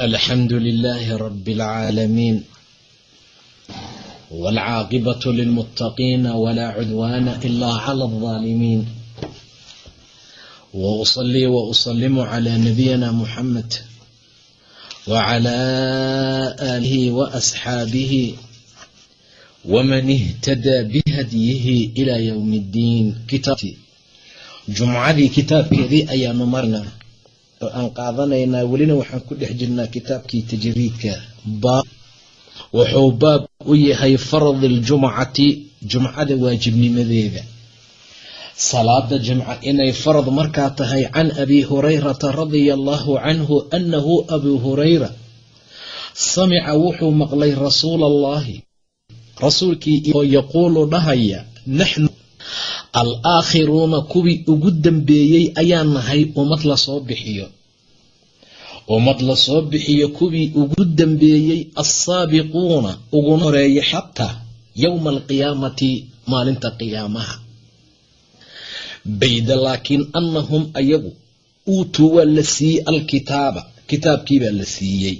الحمد لله رب العالمين والعاقبة للمتقين ولا عدوان إلا على الظالمين وأصلي وأسلم على نبينا محمد وعلى آله وأصحابه ومن اهتدى بهديه إلى يوم الدين كتاب جمعة كتاب كذي أيام مرنا oo aan qaadanaynaa welina waxaan ku dhex jirnaa kitaabkii tajriidka. Wuxuu baab u yahay fardi ljumcati jumcada waajibnimadeeda. Salaada jimca inay farad markaa tahay can abi hurayrata radia allahu canhu annahu abuu hurayra. Samica wuxuu maqlay rasuula allahi rasuulkii oo yaquulu dhahaya naxnu al-aakhiruuna kuwii ugu dambeeyey ayaan nahay ummad la soo bixiyo. Ummad la soo bixiyo kuwii ugu dambeeyey assaabiquuna uguna horreeya xataa yowma alqiyaamati maalinta qiyaamaha. Bayda laakiin annahum ayagu uutuu waa la siiyey alkitaaba. Kitaabkii baa la siiyey.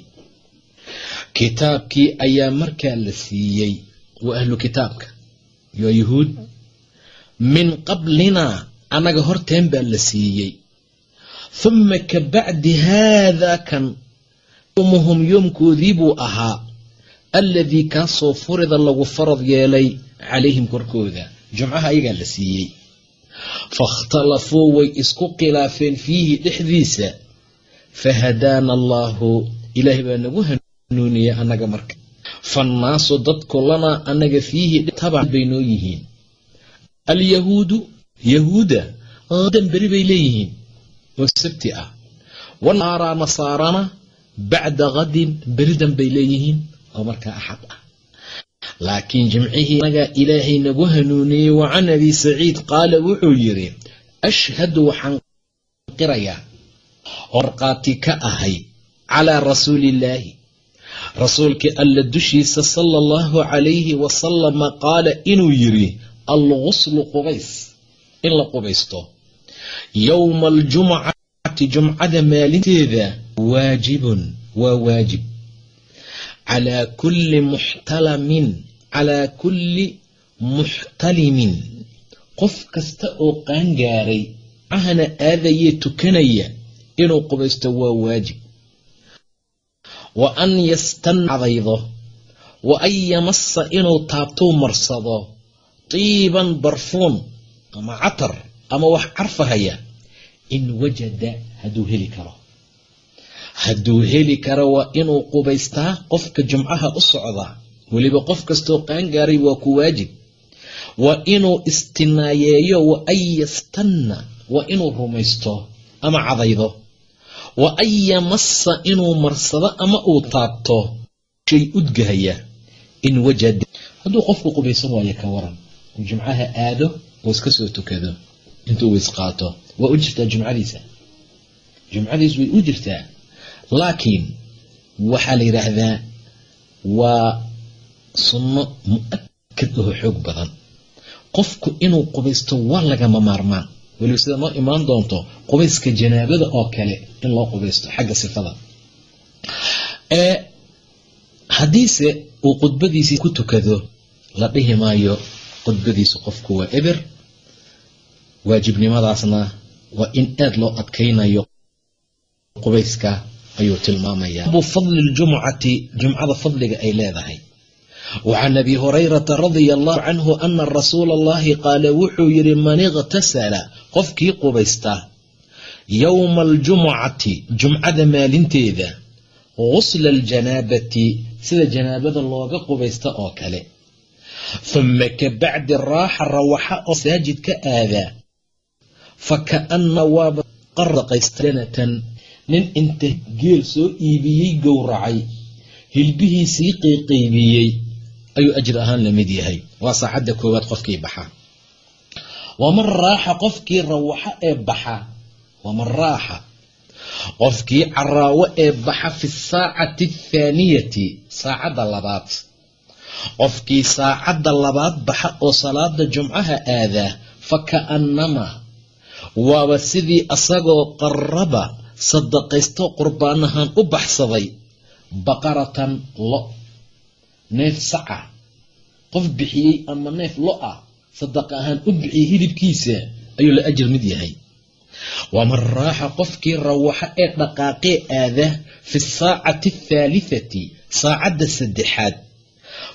Kitaabkii ayaa markaa la siiyey. Waa ahlu kitaabka yo yuhuud min qablinaa annaga horteen baa la siiyey. Humma ka bacdi haadaa kan yowmuhum yoomkoodii buu ahaa alladii kaasoo furida lagu farad yeelay calayhim korkooda. Jumcaha ayagaa la siiyey. Faاkhtalafuu way isku khilaafeen fiihi dhexdiisa. Fahadaana allaahu ilaahay baa nagu hanuuniyey annaga marka. Faannaasu dadku lanaa annaga fiihi tabac bay noo yihiin alyahuudu yahuuda dan beri bay leeyihiin. Oo sabti ah. Wanaara nasaarana bacda kadin beridan bay leeyihiin. Oo markaa axad ah. Laakiin jimcihii nagaa ilaahay nagu hanuuniyey wa can abi saciid qaala wuxuu yidhi ashhadu waxaan qirayaa horqaati ka ahay calaa rasuuliillaahi rasuulkii alla dushiisa sala allahu calayhi wasalama qaala inuu yidhi alguslu qubays in la qubaysto yowma aljumcati jumcada maalinteeda waajibun waa waajib calaa kulli muxtalamin calaa kulli muxtalimin qof kasta oo qaangaaray ahna aadayee tukanaya inuu qubaysto waa waajib wa an yastancadaydo wa an yamasa inuu taabtuu marsado tiiban barfuun ama catar ama wax carfahaya in wajada hadduu heli karo hadduu heli karo waa inuu qubaystaa qofka jumcaha u socdaa weliba qof kastoo qaangaaray waa ku waajib waa inuu istinaayeeyo wa an yastanna waa inuu rumaysto ama cadaydo wa an yamassa inuu marsado ama uu taabto shay udgahaya in wajada hadduu qofku qubaysan waayo ka waran jumcaha aado oo iska soo tukado intuu weys qaato waa u jirtaa jumcadiisa jumcadiis way u jirtaa laakiin waxaa la yidhaahdaa waa sunno mu'akad aho xoog badan qofku inuu qubaysto waa lagama maarmaan weliba sida noo imaan doonto qubayska janaabada oo kale in loo qubaysto xagga sifada haddiise uu khudbadiisii ku tukado la dhihi maayo khudbadiisu qofku waa eber waajibnimadaasna waa in aad loo adkaynayo. Qubayska ayuu tilmaamaya abu fadli ljumcati jumcada fadliga ay leedahay. Wa can abi hurayrata radia allahu canhu ana rasuula allahi qaala wuxuu yidhi man iqtasala qofkii qubaysta yowma aljumcati jumcada maalinteeda gusla aljanaabati sida janaabada looga qubaysta oo kale huma ka bacdi raaxa rawaxa oo masaajid ka aadaa fa kaana waaba qaraqaystanatan nin inta geel soo iibiyey gowracay hilbihiisii qiiqiibiyey ayuu ajir ahaan la mid yahay. Waa saacadda koowaad qofkii baxa. Waman raaxa qofkii rawaxa ee baxa. Waman raaxa qofkii caraawo ee baxa fi saacati athaaniyati saacadda labaad qofkii saacadda labaad baxa oo salaada jumcaha aadaa fa ka'annamaa waaba sidii asagoo qaraba sadaqaysto qurbaan ahaan u baxsaday baqaratan lo. Neef saca. Qof bixiyey ama neef lo ah sadaqa ahaan u bixiyey hilibkiisa ayuu la ajir mid yahay. Waman raaxa qofkii rawaxa ee dhaqaaqee aada fi saacati athaalithati saacadda saddexaad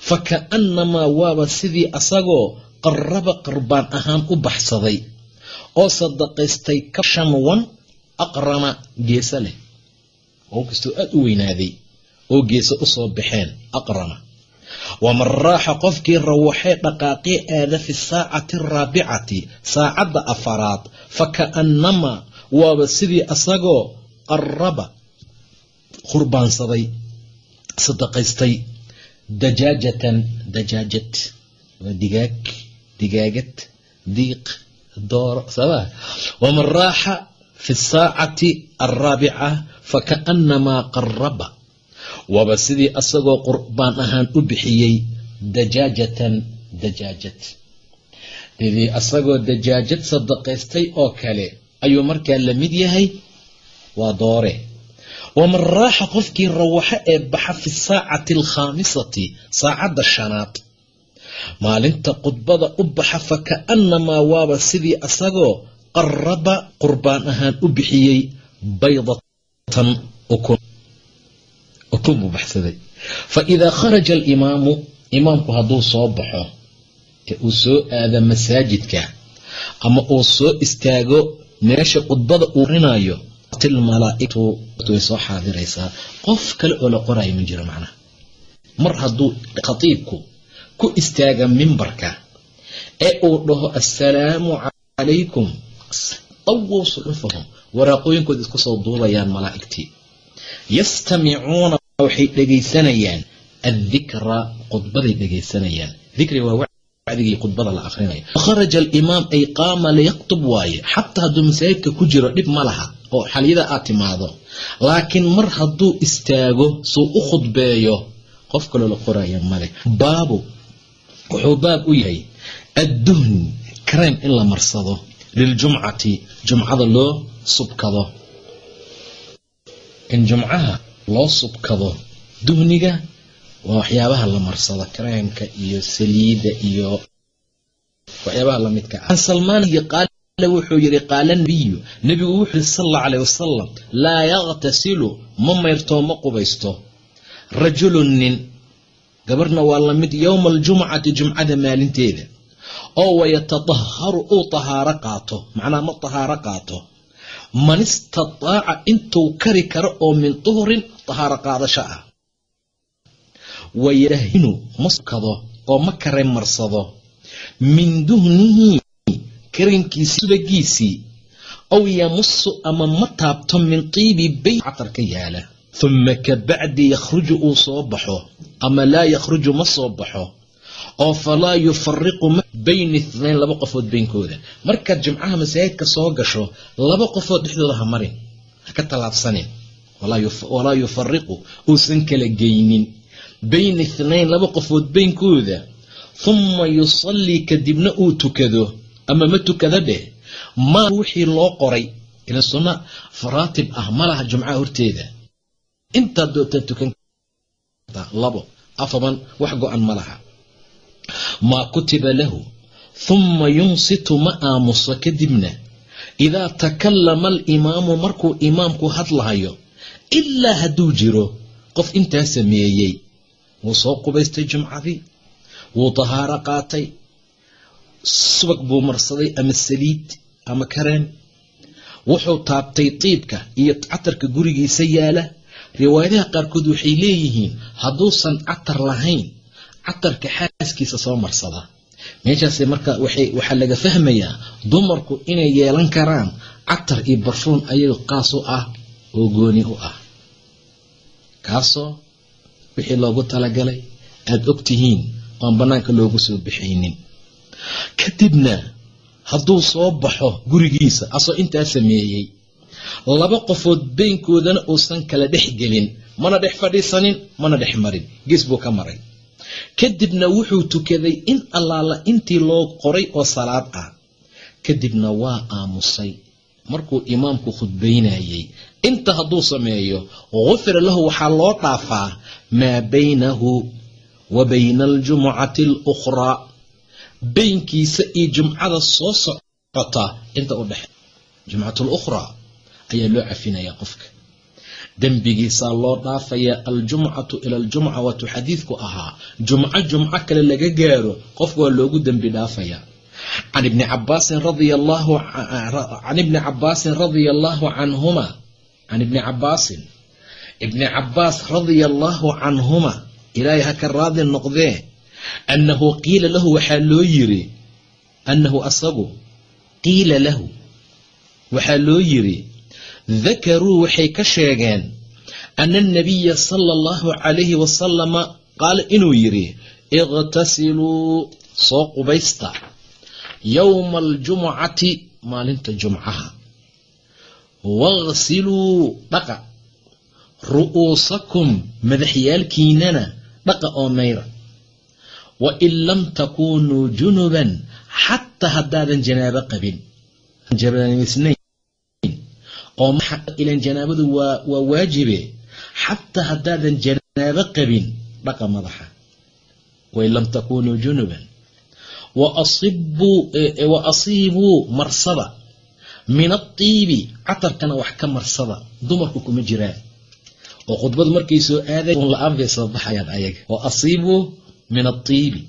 fa ka'annamaa waaba sidii asagoo qaraba qarbaan ahaan u baxsaday oo sadaqaystay ka shanwan aqrana geesa leh oo kastoo aada u weynaaday oo geesa u soo baxeen aqrana waman raaxa qofkii rawaxee dhaqaaqee aada fi saacati araabicati saacadda afaraad fa ka'annamaa waaba sidii asagoo qaraba qurbaansaday sadaqaystay dajaajatan dajaajad waa digaag digaagad diiq dooro sabaa waman raaxa fi saacati alraabica fa ka'annamaa qaraba waaba sidii asagoo qurbaan ahaan u bixiyey dajaajatan dajaajad sidii asagoo dajaajad sadaqaystay oo kale ayuu markaa la mid yahay? Waa doore waman raaxa qofkii rawaxo ee baxa fi saacati alkhaamisati saacadda shanaad. Maalinta khudbada u baxa fa ka'annamaa waaba sidii asagoo qaraba qurbaan ahaan u bixiyey baydatan ukun buu baxsaday. Fa idaa kharaja alimaamu imaamku hadduu soo baxo ee uu soo aado masaajidka ama uu soo istaago meesha khudbada uu rinayo way soo xaadiraysaa. Qof kale oo la qoraayo ma jiro macnaha mar hadduu khatiibku ku istaaga mimbarka ee uu dhaho assalaamu calaykum. Dawow suxufahum waraaqooyinkooda isku soo duubayaan malaa'igtii. Yastamicuuna waxay dhegaysanayaan addikra khudbaday dhegaysanayaan dikri waa wacdigii khudbada la akhrinayo kharaja alimaam ay qaama liyaktub waaye. Xataa hadduu masaajidka ku jiro dhib ma laha oo xaliyada aad timaado. Laakiin mar hadduu istaago suu u khudbeeyo qof kaloo la qoraya male baabu wuxuu baab u yahay adduhn kareem in la marsado liljumcati jumcada loo subkado. In jumcaha loo subkado duhniga waa waxyaabaha la marsado kareemka iyo saliida iyo waxyaabaha lamidka ah. Salmaan qaala wuxuu yidhi qaala nabiyu nebigu wuxuu yidhi sal allau alayh wasalam laa yaqtasilu ma mayrtoo ma qubaysto. Rajulun nin gabarhna waa la mid yowma aljumcati jumcada maalinteeda oo wayatadaharu uu tahaaro qaato. Macnaha ma tahaaro qaato. Man istataaca intuu kari karo oo min duhrin tahaaro qaadasho ah. Wayadahinu ma sukado oo ma kare marsado. Min duhnihi karinkiisii subagiisii yamusu ama ma taabto min tiibi bayt catar yaalla. Huma ka bacdi yakhruju uu soo baxo ama laa yakhruju ma soo baxo oo falaa yufariqu bayna ithnayn laba qofood beynkooda markaad jimcaha masaajidka soo gasho laba qofood dhexdooda ha marin ha ka tallaabsanin. Walaa yufariqu uusan kala geynin. Bayna ithnayn laba qofood beynkooda humma yusallii kadibna uu tukado ama ma tukada dheh maa wixii loo qoray ila sunna faraatib ah ma laha jumcaha horteeda. Intaad doontaa tukan labo afaban wax go-an ma laha. Maa kutiba lahu humma yunsitu ma aamuso kadibna idaa takallama alimaamu markuu imaamku hadlahayo ilaa hadduu jiro qof intaa sameeyey. Wuu soo qubaystay jumcadii wuu tahaaro qaatay subag buu marsaday ama saliid ama kareen. Wuxuu taabtay tiibka iyo catarka gurigiisa yaalla. Riwaayadaha qaarkood waxay leeyihiin hadduusan catar lahayn catarka xaaskiisa soo marsada. Meeshaas marka waxaa laga fahmayaa dumarku inay yeelan karaan catar iyo barfuun ayago qaas u ah oo gooni u ah. Kaasoo wixii loogu talagalay aada og tihiin oan bannaanka loogu soo bixaynin kadibna hadduu soo baxo gurigiisa asoo intaa sameeyey laba qofood beynkoodana uusan kala dhex gelin. Mana dhex fadhiisanin mana dhex marin. Gees buu ka maray. Kadibna wuxuu tukaday in allaala intii loo qoray oo salaad ah. Kadibna waa aamusay. Markuu imaamku khudbaynayey inta hadduu sameeyo gufira lahu waxaa loo dhaafaa maa baynahu wa bayna aljumucati alukhraa beynkiisa iyo jumcada soo socota inta u dhexe. Jumcatu lukhraa ayaa loo cafinayaa qofka. Dembigiisaa loo dhaafayaa aljumcatu ila aljumca waatuu xadiidku ahaa jumco jumco kale laga gaaro qofka waa loogu dembi dhaafayaa can ibni cabaasin radia allahu canhuma can ibni cabaasin ibni cabaas radia allahu canhuma ilaahay ha ka raadi noqdee annahu qiila lahu waxaa loo yiri annahu asagu qiila lahu waxaa loo yiri dakaruu waxay ka sheegeen ana anabiya sala allahu calayhi wasalama qaala inuu yidhi iqtasiluu soo qubaysta yowma aljumucati maalinta jumcaha waqsiluu dhaqa ru'uusakum madaxyaalkiinana dhaqa oo mayra wa in lam takuunuu junuban xataa haddaadan janaabo qabin ilan janaabadu waa waa waajibe xataa haddaadan janaabo qabin dhaqa madaxa wain lam takunuu junuban wa asiibuu marsada min atiibi catarkana wax ka marsada dumarku kuma jiraan oo khudbadu markay soo aaday un la'aan baxayaan ayaga wa min atiibi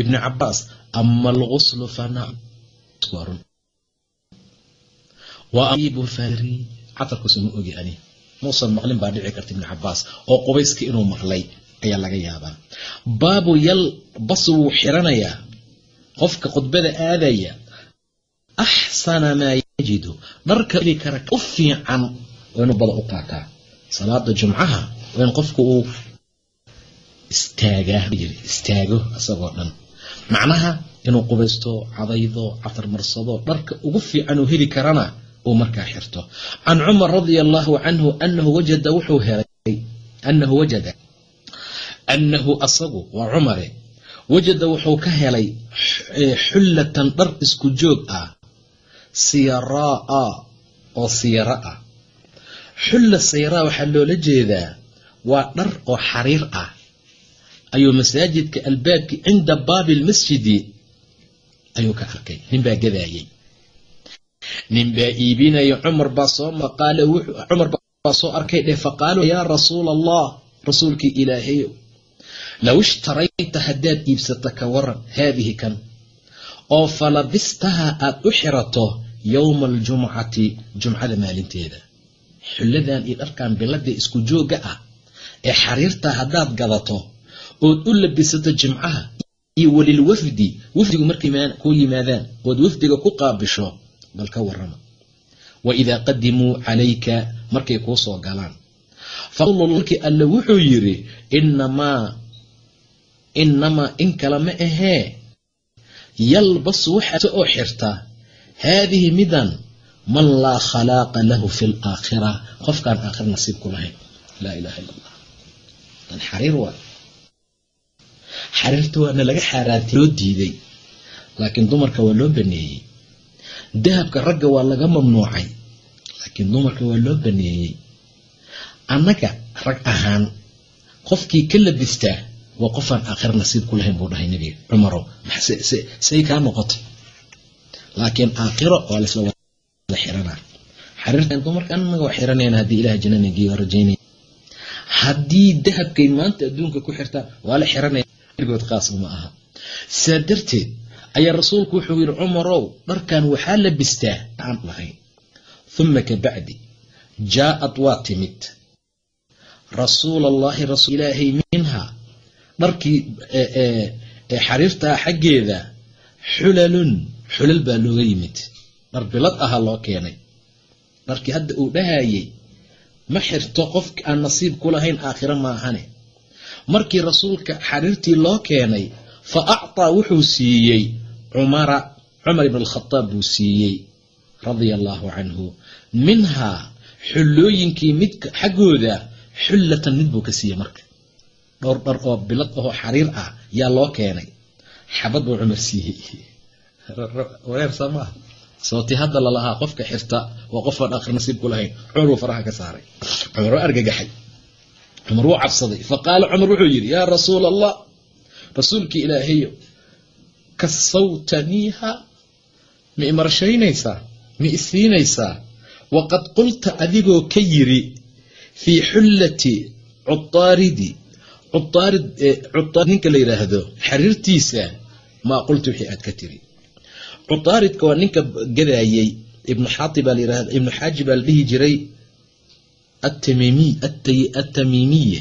ibni cabaas ama alguslu fanacm catarkuusa ma ogi ani muusan maqlin baa dhici karta ibni cabaas oo qubayska inuu maqlay ayaa laga yaabaa baabu yal bas wuu xiranayaa qofka khudbada aadaya axsana maa yajidu dharka kara u fiican inuu bada u qaataa salaada jumcaha in qofku uu istaagaa istaago isagoo dhan. Macnaha inuu qubaysto cadaydo catar marsado dharka ugu fiican heli karana uu markaa xirto. Can cumar radia allahu canhu anahu wajada wuxuu helay anahu wajada annahu asagu waa cumare wajada wuxuu ka helay xullatan dhar isku joog ah siyaraa oo siyara ah xulla siyaraa waxaa loola jeedaa waa dhar oo xariir ah ayuu masaajidka albaabki cinda baabi lmasjidi ayuu ka arkay ninbaa gadaayay. Ninbaa iibinaya cumar baa soo maqaale cumar baa soo arkay dheh faqaalu yaa rasuula allah rasuulkii ilaahayow low ishtarayta haddaad iibsata ka waran haadihi kan oo falabistaha aad u xirato yowma aljumcati jumcada maalinteeda. Xulladan iyo dharkan bilada isku joogga ah ee xariirtaa haddaad gadato ood u labisato jimcaha iyo walilwafdi wafdigu markay ku yimaadaan ood wafdiga ku qaabisho bal ka warama wa idaa qadimuu calayka markay kuu soo galaan. Faqulkii alle wuxuu yidhi inamaa inamaa in kale ma ahee. Yalbasu waxaase oo xirta haadihi midan man laa khalaaqa lahu fi laakhira qofkaan aakhir nasiib ku lahayn. Laa ilaha illa allah xariir waa xariirta waana laga xaaraantay loo diiday. Laakiin dumarka waa loo baneeyey. Dahabka ragga waa laga mamnuucay. Laakiin dumarka waa loo baneeyey. Annaga rag ahaan qofkii ka labistaa waa qofaan aakhir nasiib ku lahayn buu dhahay nebiga cumarow say kaa noqotay. Laakiin aakhiro waa laisla wada xiranaa xariirtan dumarka annaga waa xiranayna haddii ilaah jannana geeyo rajaynaya haddii dahabkay maanta adduunka ku xirtaan waa la xiranaya good qaas ma aha. Saa darteed ayaa rasuulku wuxuu yidhi cumarow dharkan waxaa labistaa aan lahayn. Uma kabacdi jaaad waa timid. Rasuul allahi rasuul ilaahay minhaa dharkii xariirtaa xaggeeda xulalun xulal baa looga yimid. Dhar bilad aha loo keenay. Dharkii hadda uu dhahayey ma xirto qofki aan nasiib ku lahayn aakhiro maahane markii rasuulka xariirtii loo keenay fa acطaa wuxuu siiyey cumara cumar ibn alkhadaab buu siiyey radia allaahu canhu. Minhaa xullooyinkii mid xaggooda xullatan mid buu ka siiyey marka. Dhowr dhar oo bilad ahoo xariir ah yaa loo keenay. Xabad buu cumar siiyey. Wareer soo maaha sababtii hadda lalahaa qofka xirta waa qofaan aakhir nasiib ku lahayn cumar buu faraha ka saaray. Cumar waa argagaxay cumar wuu cabsaday. Faqaala cumar wuxuu yidhi yaa rasuula allah rasuulkii ilaahayo kasawtaniiha ma imarshaynaysaa ma isiinaysaa waqad qulta adigoo ka yiri fii xullati cuaaridi cuaarid ninka la yidhaahdo xariirtiisa maa qulta wixii aad ka tiri cutaaridka waa ninka gadaayey ibnu xaati baa layihahda ibnu xaaji baa la dhihi jiray atamiimiye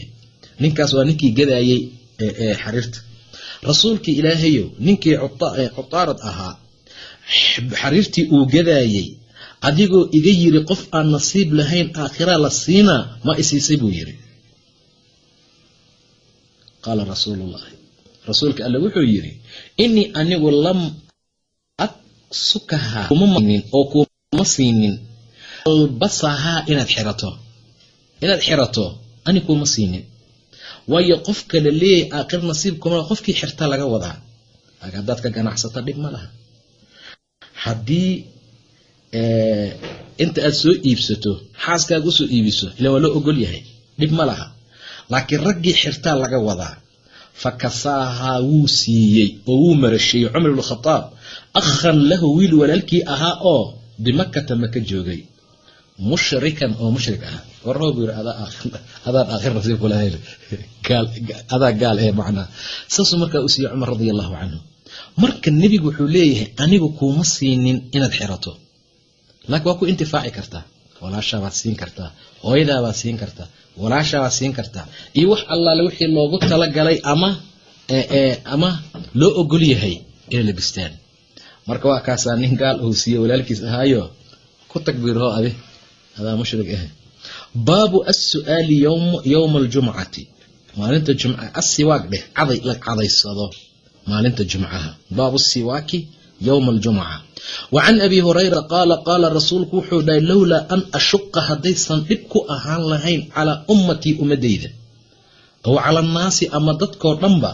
ninkaas waa ninkii gadaayey xariirta. Rasuulkii ilaahayow ninkii cutaarad ahaa xariirtii uu gadaayey adigoo iga yiri qof aan nasiib lahayn aakhiraa la siinaa ma isiisay buu yiri qaala rasuulullaahi. Rasuulka alle wuxuu yidhi inii anigu lam aksukahaa kumamanin oo kuma siinin. Albasahaa inaad xirato inaad xirato ani kuma siinin waayo qofka la leeyahay aakhir nasiib kuma qofkii xirta laga wadaa. Haddaad ka ganacsato dhib ma laha. Haddii inta aad soo iibsato xaaskaaga u soo iibiso ila waa loo ogol yahay dhib ma laha. Laakiin raggii xirtaa laga wadaa fa kasaahaa wuu siiyey oo wuu marasheeyey cumar ibnu khadaab akhan lahu wiil walaalkii ahaa oo bimakata maka joogay mushrikan oo mushrik ah. Warnoo buu yiri adaan aakhir nasiib ku lahayn. Adaa gaal ee macnaa saasuu markaa u siiyey cumar radia allahu canhu marka nebigu wuxuu leeyahay anigu kuuma siinin inaad xirato. Laakiin waa ku intifaaci kartaa walaashaabaad siin kartaa hooyadaabaad siin kartaa walaashaabaad siin kartaa iyo wax allaale wixii loogu talagalay ama ama loo ogol yahay inay labistaan. Marka waa kaasaa nin gaal uu siiye walaalkiis ahaayo ku takbiirho adi adaa mushrig ah baabu assu'aali yowma aljumcati maalinta jumca asiwaag dheh caday la cadaysado maalinta jumcaha baabu siwaaki yowma aljumca wa can abi hurayra qaala qaala rasuulku wuxuu dhahay lowlaa an ashuqa haddaysan dhib ku ahaan lahayn calaa ummatii ummadayda aw cala annaasi ama dadkoo dhanba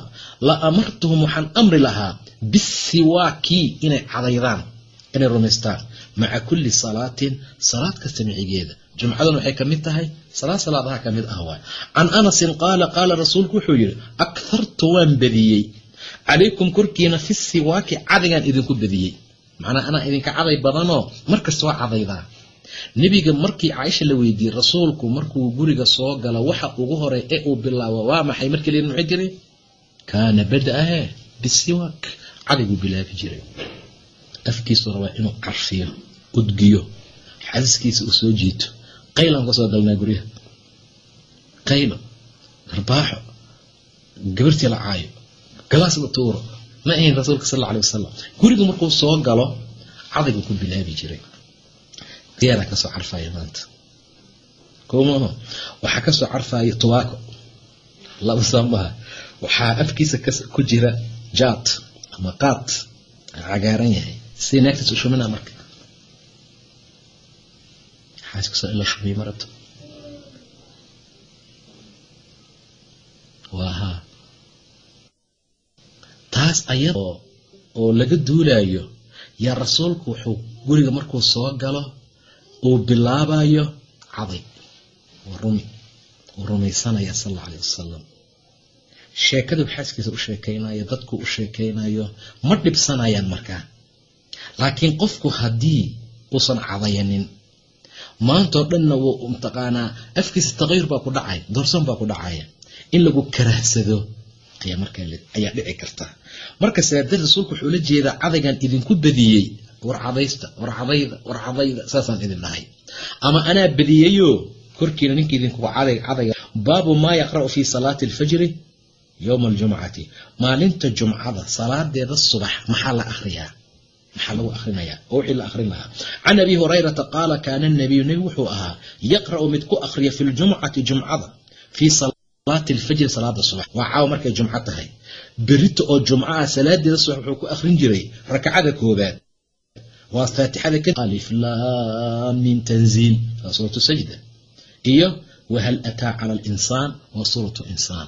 la amartuhum waxaan amri lahaa bisiwaaki inay cadaydaan inay rumaystaan maca kulli salaatin salaad kasta micigeeda. Jumcadan waxay ka mid tahay salaad salaadaha ka mid ah waay. Can anasin qaala qaala rasuulku wuxuu yidhi akhartu waan badiyey. Calaykum korkiina fi siwaaki cadigaan idinku badiyey. Macnaa anaa idinka caday badanoo markasta waa cadaydaa. Nebiga markii caaisha la weydiiyey rasuulku markuu guriga soo galo waxa ugu horey ee uu bilaabo waa maxay markii la muxuu jiray? Kaana bada-ahe bisiwaak cadiguu bilaabi jiray. Afkiisu rabaa inuu carfiyo udgiyo. Xasiskiisa uu soo jiito. Qaylaan ka soo galnaa guryaha. Qaylo. Arbaaxo gabartii la caayo. Galaas la tuuro. Ma ahayn rasuulka sal alla alay wasalam guriga markuu soo galo cadaygu ku bilaabi jiray. Diyaara ka soo carfaya maanta. Koomaho waxaa ka soo carfaya tubaako. Laba saamaha. Waxaa afkiisa ku jira jaad ama qaad cagaaran yahay. Sidii naagtiis u shumina marka xaaskasoo in la shumiyo marato waa haa taas ayadoo oo laga duulayo yaa rasuulku wuxuu guriga markuu soo galo uu bilaabayo caday waa rumi uu rumaysanaya sal alla alayh wasalam sheekaduu xaaskiisa u sheekaynayo dadku u sheekaynayo ma dhibsanayaan markaa laakiin qofku haddii uusan cadayanin maantao dhanna wuu mataqaanaa afkiisa taqayur baa ku dhacaya doorsoon baa ku dhacaya. In lagu karahsado ayaa dhici karta. Marka saadar rasuulku wuxuu la jeedaa cadaygan idinku badiyey. War cadaysta war saasaan idin dhahay ama anaa badiyeyoo korkiina ninka idinku caday cadayga baabu maa yaqra'u fii salaati alfajri yowma aljumcati. Maalinta jumcada salaadeeda subax maxaa la akhriyaa maxaa lagu akhrinayaa oo wixii la akhrin lahaa. Can abi hurayrata qaala kaana nabiyu nebi wuxuu ahaa yaqra'u mid ku akhriya fi ljumcati jumcada fii salaati alfajri salaada subax waa caawa markay jumco tahay. Berita oo jumco ah salaadeeda subax wuxuu ku akhrin jiray rakcada koobaad waa faatixada alif lam min tanziil waa suuratu sajda. Iyo wahal ataa cala alinsaan waa suuratu insaan.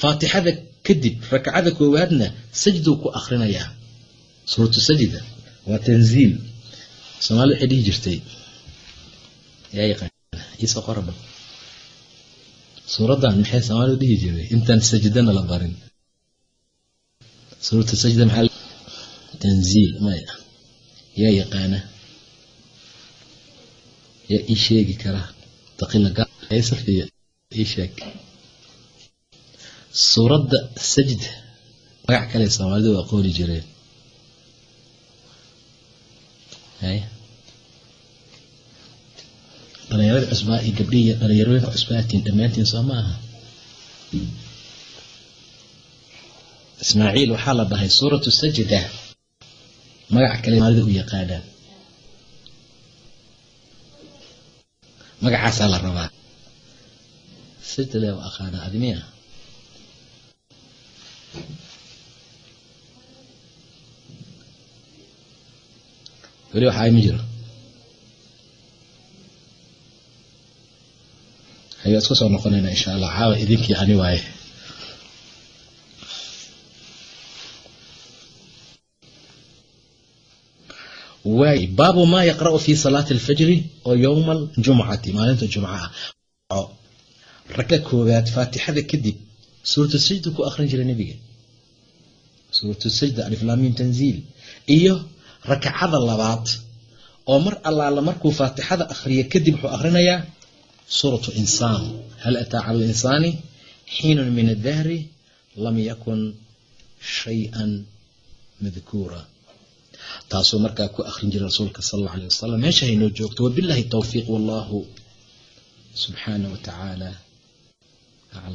Faatixada kadib rakcada koowaadna sajduu ku akhrinayaa suuratu sajda waa tanziil. Soomaalida waxay dhihi jirtay yaa yaqaan iisoo qoraba suuraddan maxay soomaalidu dhihi jiray? Intaan sajdana la barin. Suuratu sajda maxaa tanziil maya yaa yaqaana yaa ii sheegi ii sheeg. Suuradda sajda magac kale soomaalidu waa qooli jireen dhalinyarada cusbaa iyo gabdhihi dhalinyarooyinka cusbaatiin dhammaantiin soo ma aha ismaaciil waxaa la dhahay suuratu sajda. Magac kale soomaalida u yaqaanaan. Magacaasaa la rabaa. Sajda aqaana adimiya weli waxaa ma jiro hayo isku soo noqonayna insha allah caawa idinkii ani waaye. Waay baabu maa yaqra'u fi salaati alfajri oo yowma aljumcati maalinta jumca ah ragga koowaad faatixada kadib suuratu sajda ku akhrin jiray nebiga suuratu sajda aliflaamiin tanziil. Iyo rakacada labaad oo mar allaala markuu faatixada akhriyo kadib wuxuu akhrinayaa suuratu insaan. Hal ataa cala alinsaani xiinun min addahri lam yakun shay-an madkuura. Taasuu markaa ku akhrin jiray rasuulka sal alla alay wasalam meesha haynoo joogto wabillahi towfiiq wallahu subxaana wa tacaala aclam